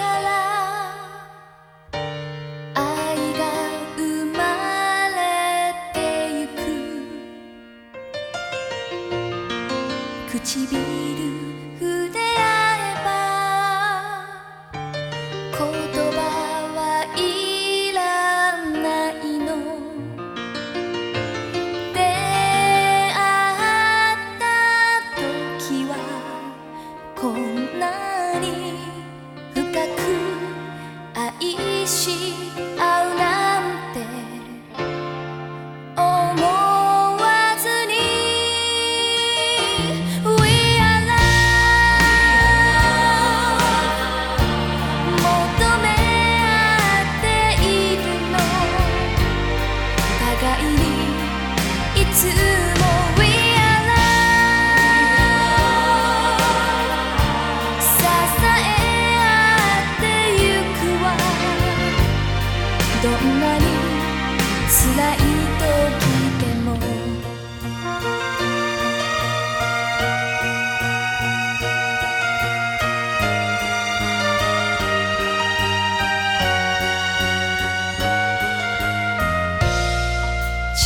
愛が生まれてゆく唇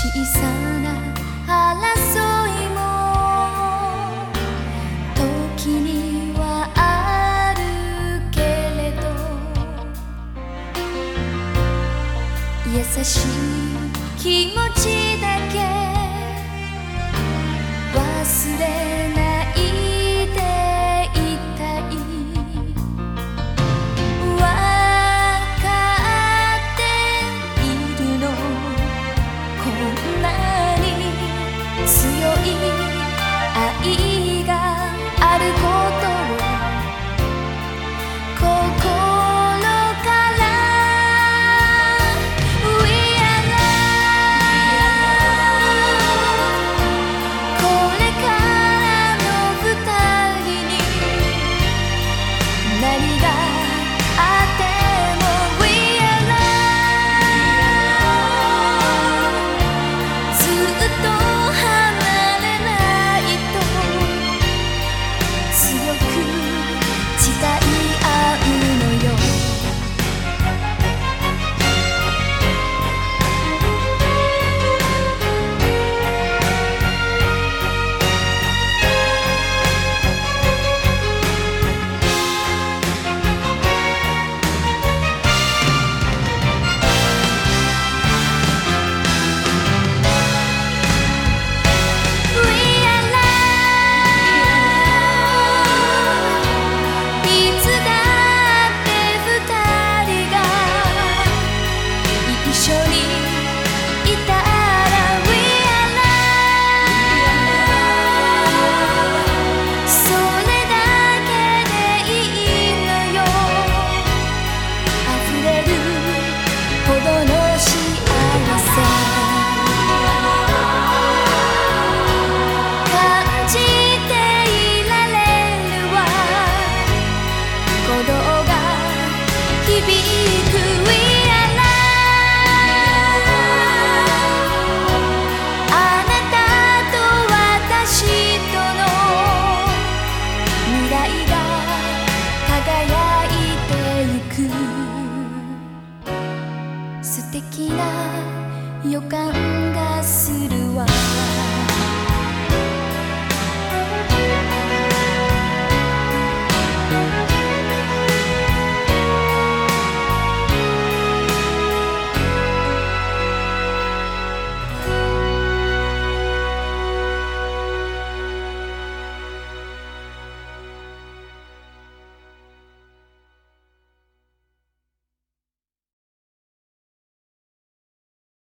小さな争いも時にはあるけれど優しい気持ちだけ忘れない。愛素敵な予感がするわ。